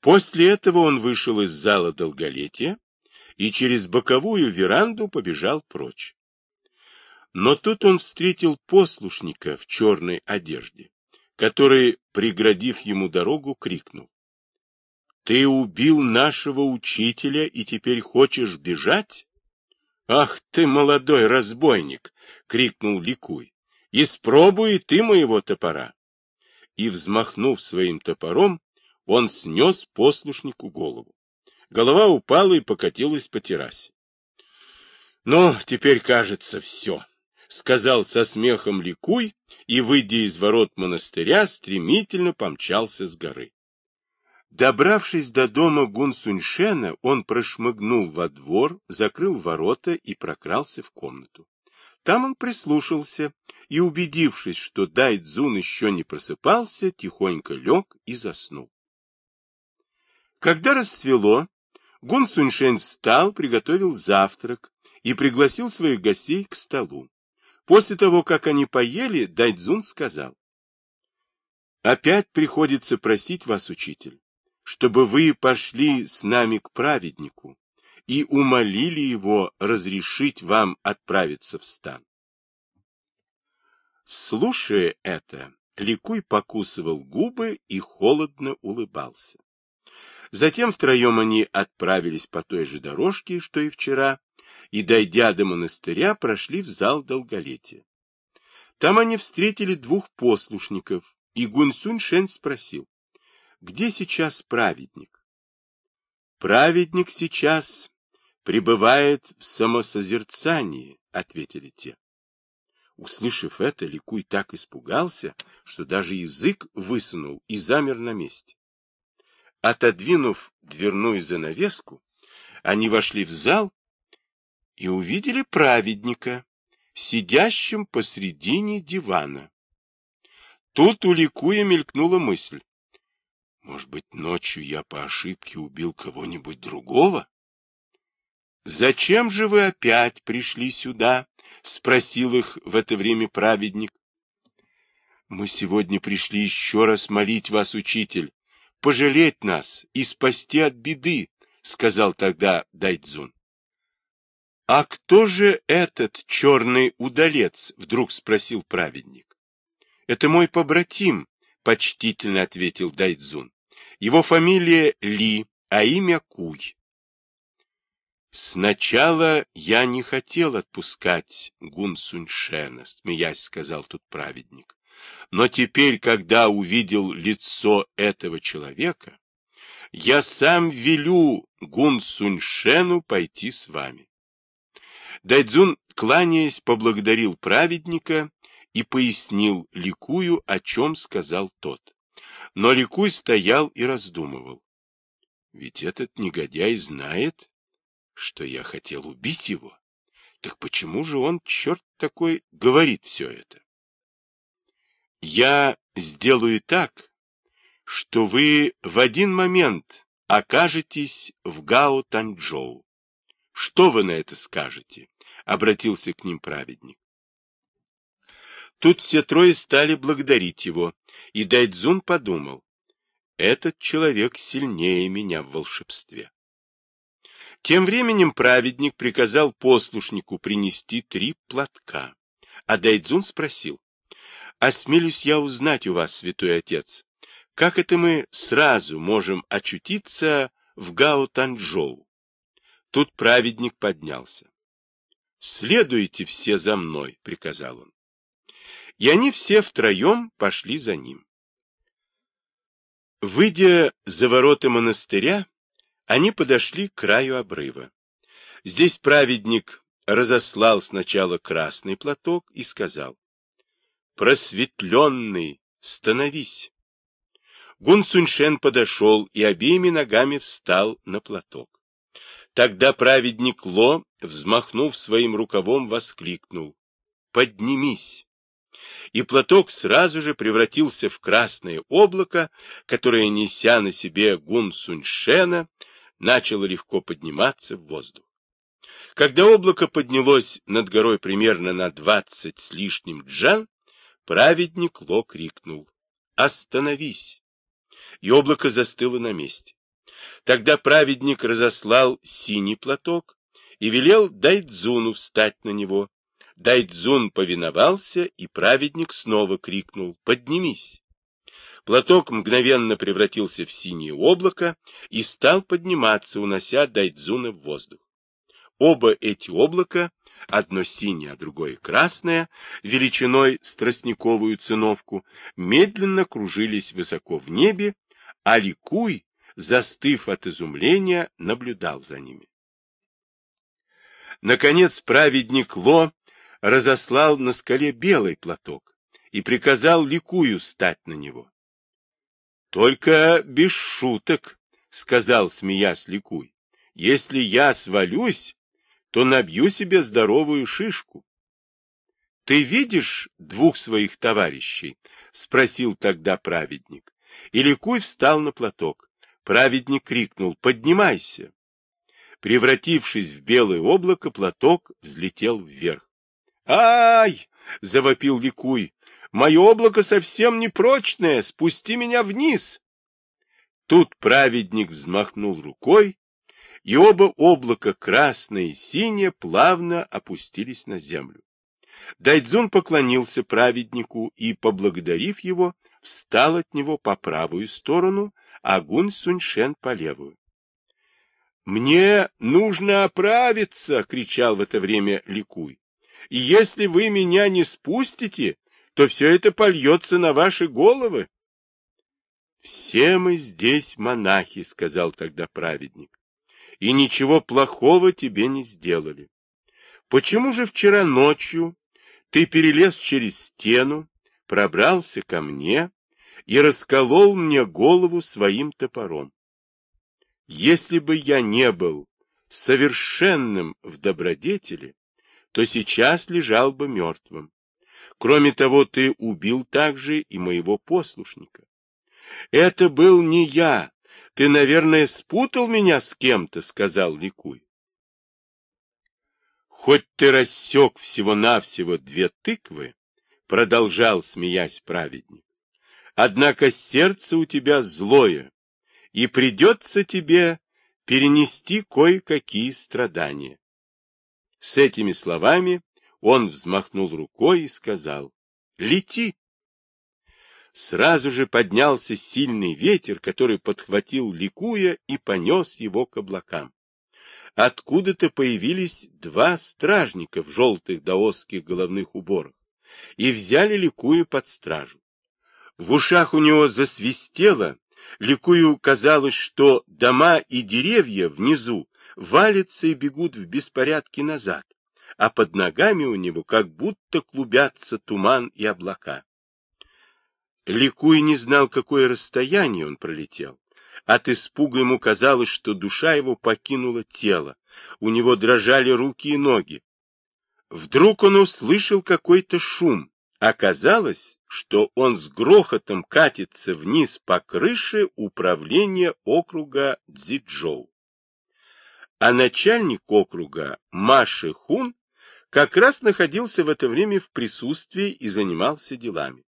После этого он вышел из зала долголетия и через боковую веранду побежал прочь. Но тут он встретил послушника в черной одежде, который, преградив ему дорогу, крикнул. — Ты убил нашего учителя и теперь хочешь бежать? — Ах ты, молодой разбойник! — крикнул Ликуй. — Испробуй ты моего топора! И, взмахнув своим топором, он снес послушнику голову. Голова упала и покатилась по террасе. — Ну, теперь, кажется, все, — сказал со смехом Ликуй и, выйдя из ворот монастыря, стремительно помчался с горы. Добравшись до дома Гунсуньшена, он прошмыгнул во двор, закрыл ворота и прокрался в комнату. Там он прислушался и, убедившись, что Дайдзун еще не просыпался, тихонько лег и заснул. Когда расцвело, Гун Суньшень встал, приготовил завтрак и пригласил своих гостей к столу. После того, как они поели, Дайдзун сказал, «Опять приходится просить вас, учитель, чтобы вы пошли с нами к праведнику и умолили его разрешить вам отправиться в стан». Слушая это, Ликуй покусывал губы и холодно улыбался. Затем втроем они отправились по той же дорожке, что и вчера, и, дойдя до монастыря, прошли в зал долголетия. Там они встретили двух послушников, и Гунсунь Шень спросил, где сейчас праведник? Праведник сейчас пребывает в самосозерцании, ответили те. Услышав это, Ликуй так испугался, что даже язык высунул и замер на месте. Отодвинув дверную занавеску, они вошли в зал и увидели праведника, сидящим посредине дивана. Тут у Ликуя мелькнула мысль. Может быть, ночью я по ошибке убил кого-нибудь другого? «Зачем же вы опять пришли сюда?» — спросил их в это время праведник. «Мы сегодня пришли еще раз молить вас, учитель, пожалеть нас и спасти от беды, — сказал тогда Дайдзун. — А кто же этот черный удалец? — вдруг спросил праведник. — Это мой побратим, — почтительно ответил Дайдзун. Его фамилия Ли, а имя Куй. Сначала я не хотел отпускать Гун Суньшена, смеясь, сказал тут праведник. Но теперь, когда увидел лицо этого человека, я сам велю Гун Суньшену пойти с вами. Дайдзун, кланяясь, поблагодарил праведника и пояснил Ликую, о чем сказал тот. Но Ликуй стоял и раздумывал. Ведь этот негодяй знает, что я хотел убить его. Так почему же он, черт такой, говорит все это? Я сделаю так, что вы в один момент окажетесь в Гао-Танчжоу. Что вы на это скажете? Обратился к ним праведник. Тут все трое стали благодарить его, и Дайдзун подумал, этот человек сильнее меня в волшебстве. Тем временем праведник приказал послушнику принести три платка, а Дайдзун спросил, Осмелюсь я узнать у вас, святой отец, как это мы сразу можем очутиться в Гао-Танчжоу? Тут праведник поднялся. «Следуйте все за мной», — приказал он. И они все втроем пошли за ним. Выйдя за ворота монастыря, они подошли к краю обрыва. Здесь праведник разослал сначала красный платок и сказал, просветленный, становись. Гун Суньшен подошел и обеими ногами встал на платок. Тогда праведник Ло, взмахнув своим рукавом, воскликнул «Поднимись!» И платок сразу же превратился в красное облако, которое, неся на себе Гун Суньшена, начало легко подниматься в воздух. Когда облако поднялось над горой примерно на двадцать с лишним джан, Праведник Ло крикнул «Остановись!» И облако застыло на месте. Тогда праведник разослал синий платок и велел Дайдзуну встать на него. Дайдзун повиновался, и праведник снова крикнул «Поднимись!». Платок мгновенно превратился в синее облако и стал подниматься, унося Дайдзуна в воздух. Оба эти облака, одно синее, а другое красное, величиной с тростниковую циновку, медленно кружились высоко в небе, а Ликуй, застыв от изумления, наблюдал за ними. Наконец праведник Ло разослал на скале белый платок и приказал Ликую стать на него. — Только без шуток, — сказал, смеясь Ликуй. — Если я свалюсь, то набью себе здоровую шишку. — Ты видишь двух своих товарищей? — спросил тогда праведник. И Ликуй встал на платок. Праведник крикнул «Поднимайся!» Превратившись в белое облако, платок взлетел вверх. «Ай!» — завопил Ликуй. «Мое облако совсем непрочное, спусти меня вниз!» Тут праведник взмахнул рукой, и оба облака, красное и синее, плавно опустились на землю. Дайдзун поклонился праведнику и, поблагодарив его, встал от него по правую сторону, а Гун Суньшен по левую. «Мне нужно оправиться!» — кричал в это время Ликуй. «И если вы меня не спустите, то все это польется на ваши головы». «Все мы здесь монахи», — сказал тогда праведник, — «и ничего плохого тебе не сделали. Почему же вчера ночью ты перелез через стену, пробрался ко мне и расколол мне голову своим топором? Если бы я не был совершенным в добродетели, то сейчас лежал бы мертвым. Кроме того, ты убил также и моего послушника. Это был не я. Ты, наверное, спутал меня с кем-то, сказал Ликуй. Хоть ты рассек всего-навсего две тыквы, продолжал, смеясь праведник, однако сердце у тебя злое, и придется тебе перенести кое-какие страдания. С этими словами он взмахнул рукой и сказал «Лети!». Сразу же поднялся сильный ветер, который подхватил ликуя и понес его к облакам. Откуда-то появились два стражника в желтых даосских головных уборах и взяли ликуя под стражу. В ушах у него засвистело, Ликую казалось, что дома и деревья внизу валятся и бегут в беспорядке назад, а под ногами у него как будто клубятся туман и облака. Ликуй не знал, какое расстояние он пролетел. От испуга ему казалось, что душа его покинула тело, у него дрожали руки и ноги. Вдруг он услышал какой-то шум, Оказалось, что он с грохотом катится вниз по крыше управления округа Цзичжоу. А начальник округа Маши Хун как раз находился в это время в присутствии и занимался делами.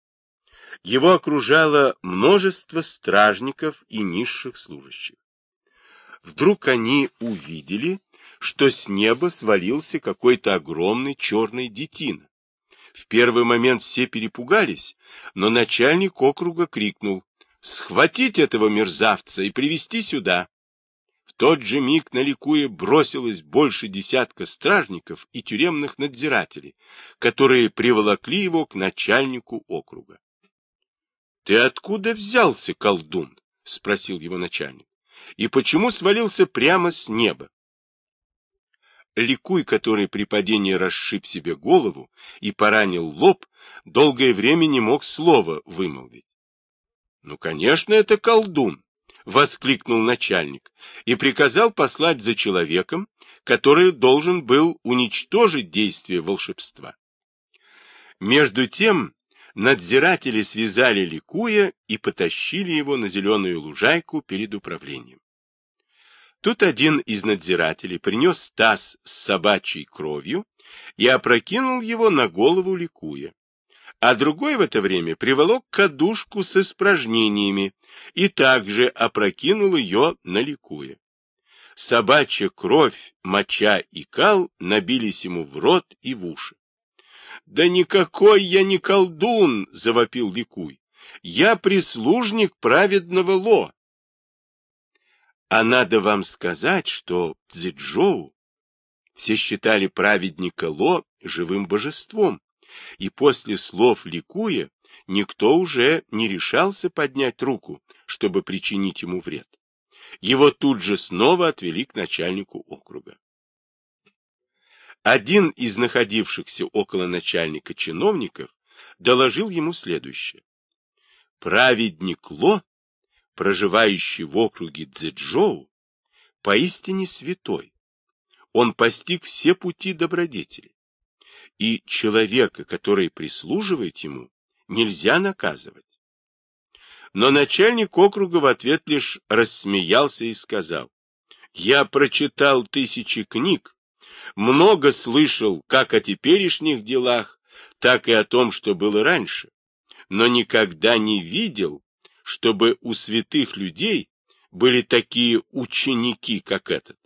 Его окружало множество стражников и низших служащих. Вдруг они увидели, что с неба свалился какой-то огромный черный детина в первый момент все перепугались, но начальник округа крикнул «Схватить этого мерзавца и привести сюда!» В тот же миг на ликуе бросилось больше десятка стражников и тюремных надзирателей, которые приволокли его к начальнику округа. — Ты откуда взялся, колдун? — спросил его начальник. — И почему свалился прямо с неба? Ликуй, который при падении расшиб себе голову и поранил лоб, долгое время не мог слова вымолвить. — Ну, конечно, это колдун! — воскликнул начальник и приказал послать за человеком, который должен был уничтожить действие волшебства. Между тем надзиратели связали Ликуя и потащили его на зеленую лужайку перед управлением. Тут один из надзирателей принес таз с собачьей кровью и опрокинул его на голову ликуя. а другой в это время приволок кадушку с испражнениями и также опрокинул ее, наликуя. Собачья кровь, моча и кал набились ему в рот и в уши. — Да никакой я не колдун! — завопил Ликуй. — Я прислужник праведного Ло. А надо вам сказать, что Цзэджоу все считали праведника Ло живым божеством, и после слов Ликуя никто уже не решался поднять руку, чтобы причинить ему вред. Его тут же снова отвели к начальнику округа. Один из находившихся около начальника чиновников доложил ему следующее. Праведник Ло, проживающий в округе Цзэджоу, поистине святой. Он постиг все пути добродетели. И человека, который прислуживает ему, нельзя наказывать. Но начальник округа в ответ лишь рассмеялся и сказал, «Я прочитал тысячи книг, много слышал как о теперешних делах, так и о том, что было раньше, но никогда не видел, чтобы у святых людей были такие ученики, как этот.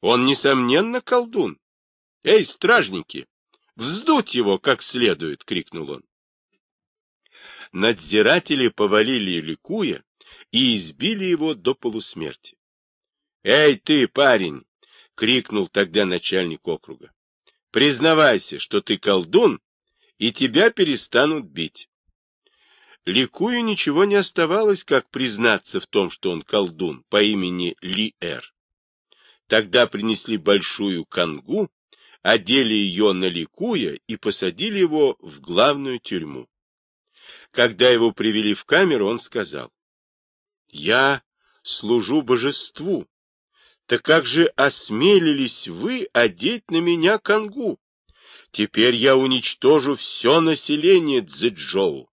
Он, несомненно, колдун. Эй, стражники, вздуть его как следует, — крикнул он надзиратели повалили ликуя и избили его до полусмерти. — Эй ты, парень! — крикнул тогда начальник округа. — Признавайся, что ты колдун, и тебя перестанут бить. Ликую ничего не оставалось, как признаться в том, что он колдун по имени Ли-Эр. Тогда принесли большую кангу, одели ее на Ликуя и посадили его в главную тюрьму. Когда его привели в камеру, он сказал, «Я служу божеству. Так как же осмелились вы одеть на меня конгу? Теперь я уничтожу все население Цзэджоу».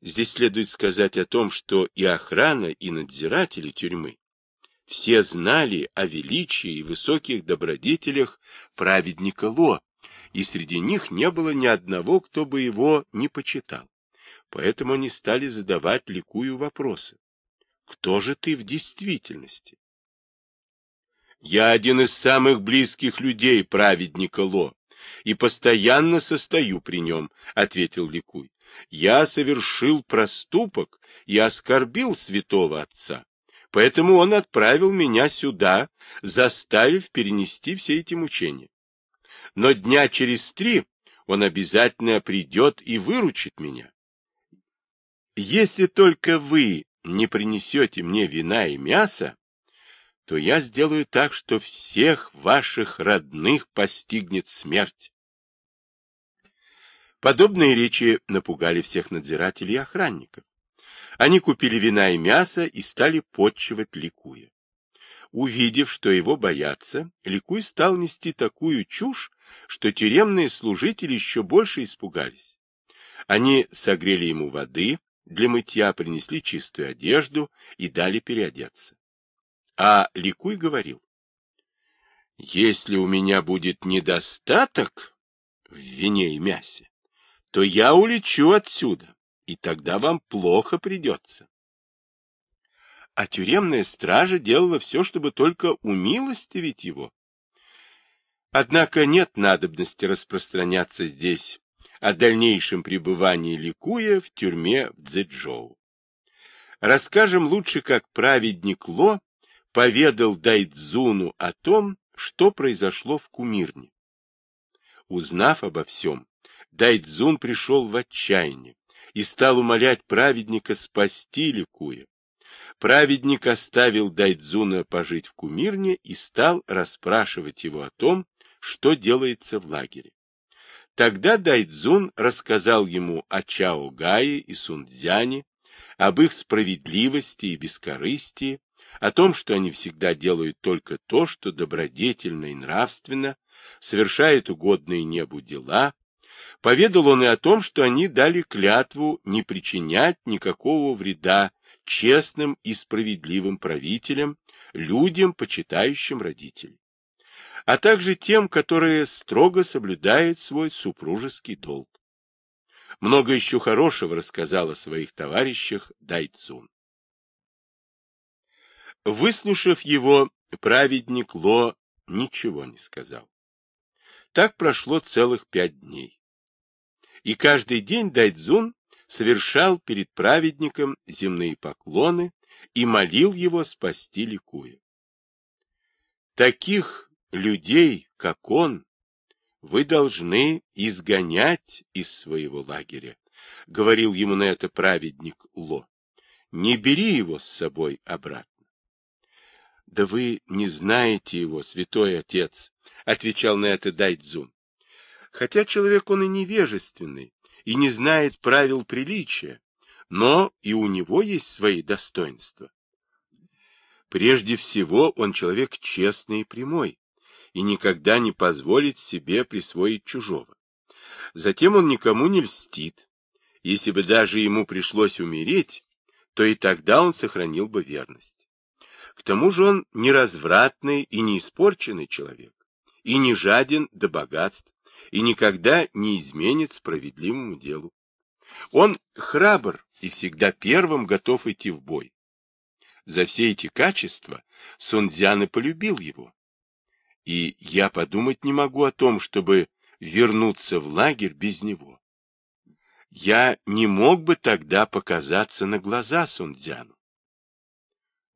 Здесь следует сказать о том, что и охрана, и надзиратели тюрьмы все знали о величии и высоких добродетелях праведника Ло, и среди них не было ни одного, кто бы его не почитал. Поэтому они стали задавать ликую вопросы. Кто же ты в действительности? Я один из самых близких людей праведника Ло, и постоянно состою при нем, — ответил Ликуй. Я совершил проступок и оскорбил святого отца, поэтому он отправил меня сюда, заставив перенести все эти мучения но дня через три он обязательно придет и выручит меня. Если только вы не принесете мне вина и мяса, то я сделаю так, что всех ваших родных постигнет смерть. Подобные речи напугали всех надзирателей и охранников. Они купили вина и мясо и стали подчивать ликуя. Увидев, что его боятся, Ликуй стал нести такую чушь, что тюремные служители еще больше испугались. Они согрели ему воды для мытья, принесли чистую одежду и дали переодеться. А Ликуй говорил, «Если у меня будет недостаток в вине и мясе, то я улечу отсюда, и тогда вам плохо придется а тюремная стража делала все, чтобы только умилостивить его. Однако нет надобности распространяться здесь о дальнейшем пребывании Ликуя в тюрьме в Цзэджоу. Расскажем лучше, как праведник Ло поведал Дайдзуну о том, что произошло в Кумирне. Узнав обо всем, Дайдзун пришел в отчаяние и стал умолять праведника спасти Ликуя. Праведник оставил Дайдзуна пожить в Кумирне и стал расспрашивать его о том, что делается в лагере. Тогда Дайдзун рассказал ему о Чао Гае и Сунцзяне, об их справедливости и бескорыстии, о том, что они всегда делают только то, что добродетельно и нравственно, совершают угодные небу дела. Поведал он и о том, что они дали клятву не причинять никакого вреда честным и справедливым правителям, людям, почитающим родителей, а также тем, которые строго соблюдают свой супружеский долг. Много еще хорошего рассказал о своих товарищах Дайцун. Выслушав его, праведник Ло ничего не сказал. Так прошло целых пять дней. И каждый день Дайцзун совершал перед праведником земные поклоны и молил его спасти ликуя. Таких людей, как он, вы должны изгонять из своего лагеря, — говорил ему на это праведник Ло. Не бери его с собой обратно. — Да вы не знаете его, святой отец, — отвечал на это Дайдзун. Хотя человек он и невежественный, и не знает правил приличия, но и у него есть свои достоинства. Прежде всего, он человек честный и прямой, и никогда не позволит себе присвоить чужого. Затем он никому не льстит. Если бы даже ему пришлось умереть, то и тогда он сохранил бы верность. К тому же он не развратный и не испорченный человек, и не жаден до богатств, и никогда не изменит справедливому делу. Он храбр и всегда первым готов идти в бой. За все эти качества Сунцзян и полюбил его. И я подумать не могу о том, чтобы вернуться в лагерь без него. Я не мог бы тогда показаться на глаза Сунцзяну.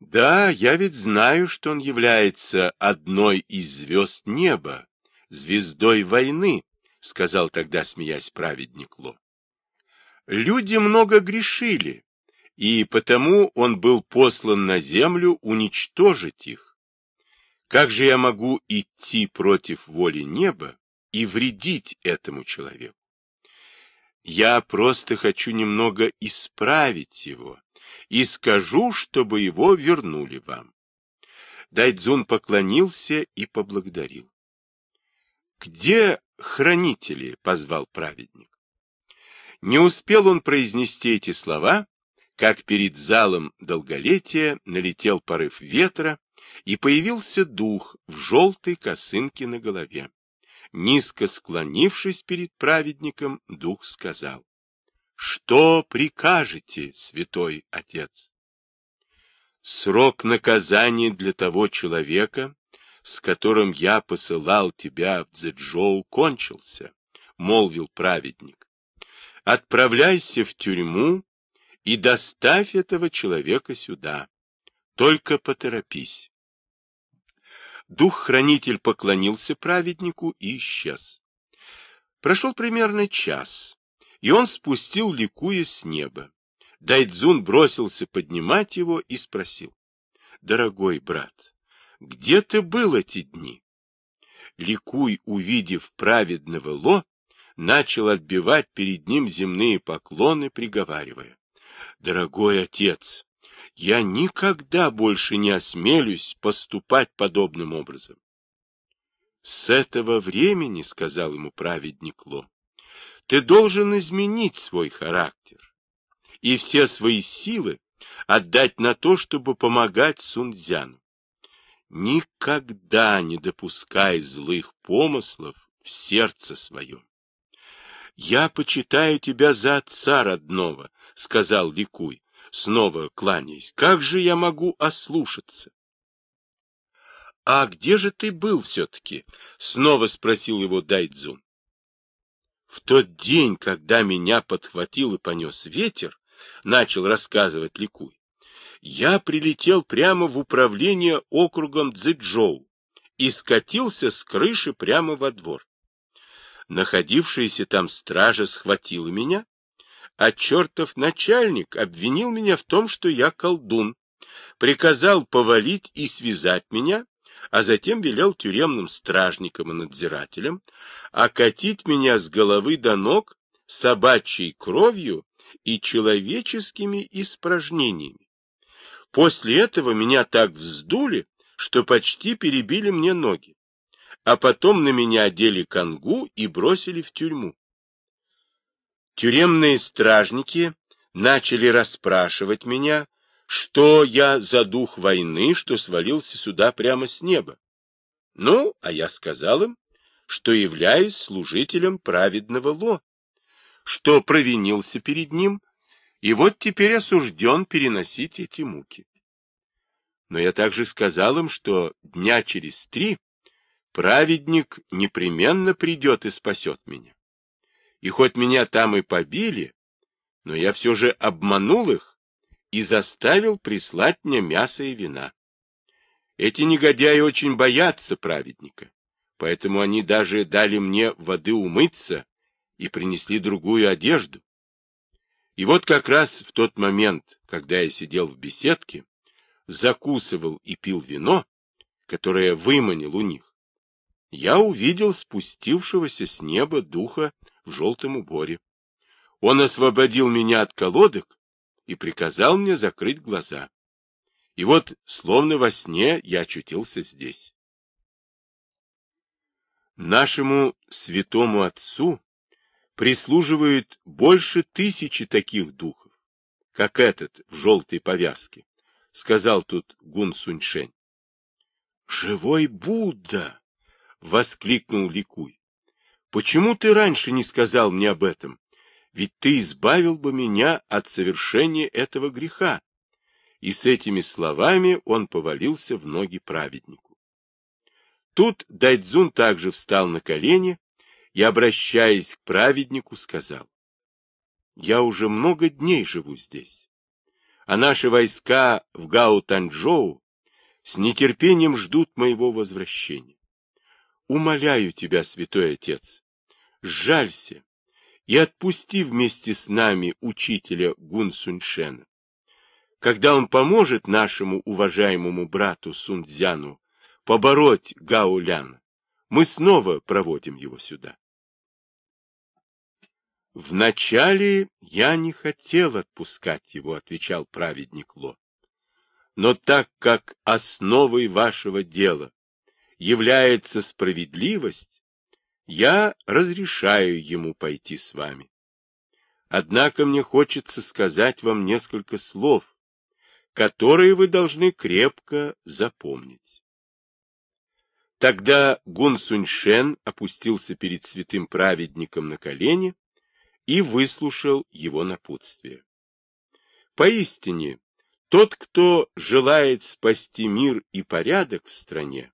Да, я ведь знаю, что он является одной из звезд неба, звездой войны, сказал тогда, смеясь праведник Ло. Люди много грешили, и потому он был послан на землю уничтожить их. Как же я могу идти против воли неба и вредить этому человеку? Я просто хочу немного исправить его и скажу, чтобы его вернули вам. Дайдзун поклонился и поблагодарил. «Где хранители?» — позвал праведник. Не успел он произнести эти слова, как перед залом долголетия налетел порыв ветра, и появился дух в желтой косынке на голове. Низко склонившись перед праведником, дух сказал, «Что прикажете, святой отец?» «Срок наказания для того человека, с которым я посылал тебя в Цзэджоу, кончился», — молвил праведник. «Отправляйся в тюрьму и доставь этого человека сюда. Только поторопись. Дух-хранитель поклонился праведнику и исчез. Прошел примерно час, и он спустил, ликуя с неба. Дайдзун бросился поднимать его и спросил. — Дорогой брат, где ты был эти дни? Ликуй, увидев праведного Ло, начал отбивать перед ним земные поклоны, приговаривая. — Дорогой отец, я никогда больше не осмелюсь поступать подобным образом. С этого времени, — сказал ему праведник Ло, — ты должен изменить свой характер и все свои силы отдать на то, чтобы помогать Сунцзяну. Никогда не допускай злых помыслов в сердце своем. — Я почитаю тебя за отца родного, — сказал Ликуй, снова кланяясь. Как же я могу ослушаться? — А где же ты был все-таки? — снова спросил его Дайдзун. В тот день, когда меня подхватил и понес ветер, начал рассказывать Ликуй, я прилетел прямо в управление округом Цзэджоу и скатился с крыши прямо во двор. Находившаяся там стража схватила меня а чертов начальник обвинил меня в том, что я колдун, приказал повалить и связать меня, а затем велел тюремным стражникам и надзирателям окатить меня с головы до ног собачьей кровью и человеческими испражнениями. После этого меня так вздули, что почти перебили мне ноги, а потом на меня одели конгу и бросили в тюрьму. Тюремные стражники начали расспрашивать меня, что я за дух войны, что свалился сюда прямо с неба. Ну, а я сказал им, что являюсь служителем праведного Ло. что провинился перед ним, и вот теперь осужден переносить эти муки. Но я также сказал им, что дня через три праведник непременно придет и спасет меня. И хоть меня там и побили, но я все же обманул их и заставил прислать мне мясо и вина. Эти негодяи очень боятся праведника, поэтому они даже дали мне воды умыться и принесли другую одежду. И вот как раз в тот момент, когда я сидел в беседке, закусывал и пил вино, которое выманил у них, я увидел спустившегося с неба духа в желтом уборе. Он освободил меня от колодок и приказал мне закрыть глаза. И вот, словно во сне, я очутился здесь. Нашему святому отцу прислуживают больше тысячи таких духов, как этот в желтой повязке, — сказал тут Гун Суньшень. — Живой Будда! — воскликнул Ликуй. — Почему ты раньше не сказал мне об этом? Ведь ты избавил бы меня от совершения этого греха. И с этими словами он повалился в ноги праведнику. Тут Дайдзун также встал на колени и, обращаясь к праведнику, сказал, «Я уже много дней живу здесь, а наши войска в Гао-Танчжоу с нетерпением ждут моего возвращения. Умоляю тебя, святой отец, сжалься и отпусти вместе с нами учителя Гун Суньшена. Когда он поможет нашему уважаемому брату Сунцзяну побороть Гао Ляна, мы снова проводим его сюда. Вначале я не хотел отпускать его, отвечал праведник Ло. Но так как основой вашего дела является справедливость, я разрешаю ему пойти с вами. Однако мне хочется сказать вам несколько слов, которые вы должны крепко запомнить. Тогда Гун Суньшен опустился перед святым праведником на колени и выслушал его напутствие. Поистине, тот, кто желает спасти мир и порядок в стране,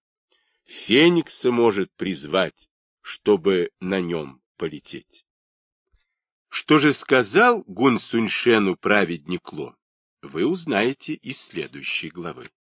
Феникса может призвать, чтобы на нем полететь. Что же сказал Гун Суньшену праведник Ло, вы узнаете из следующей главы.